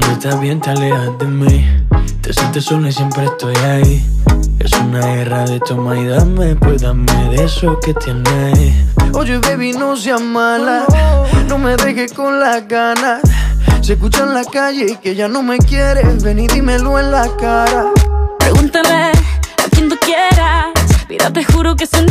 estás bien, te alejas de mí. Te sientes sola y siempre estoy ahí. Es una guerra de toma y dame, pues dame de eso que tienes. Oye, baby, no seas mala. No me dejes con las ganas. Se escucha en la calle y que ya no me quieres. Ven y dímelo en la cara. Pregúntale a quien tú quieras. Mira, te juro que eso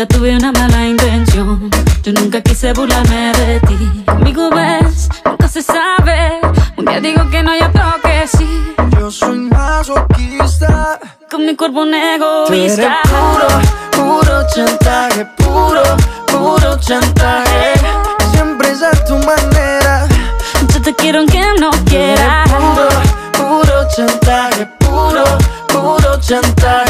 nunca tuve una mala intención. Yo nunca quise burlarme de ti. Amigo, ves, nunca se sabe. Un día digo que no, y otro que sí. Yo soy masoquista. Con mi cuerpo un Tú eres egoísta. puro, puro chantaje, puro, puro chantaje. Siempre es a tu manera. Yo te quiero aunque no quieras. Puro, puro chantaje, puro, puro chantaje.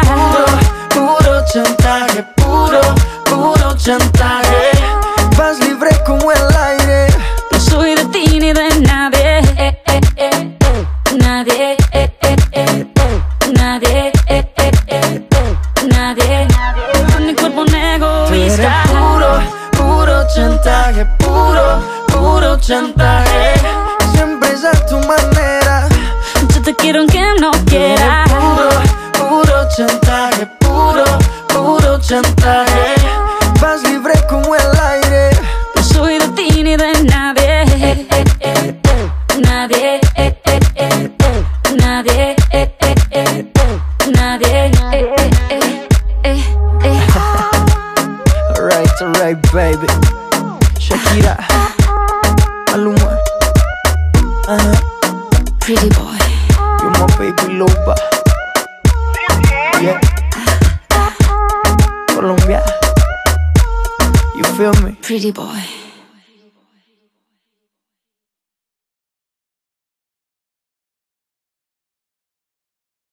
Nadie eh, eh, eh, eh. Nadie eh, eh, eh, eh. Nadie Con mi cuerpo un eres puro, puro chantaje, puro, puro chantaje. Siempre es a tu manera. Yo te quiero aunque no quieras Puro, puro chantaje, puro, puro chantaje. Eh, eh, eh, eh. Nadie eh, eh, eh, eh, eh. Alright, alright, baby. Shakira, Maluma, uh, Pretty boy you're my baby loba. Yeah, Colombia, you feel me? Pretty boy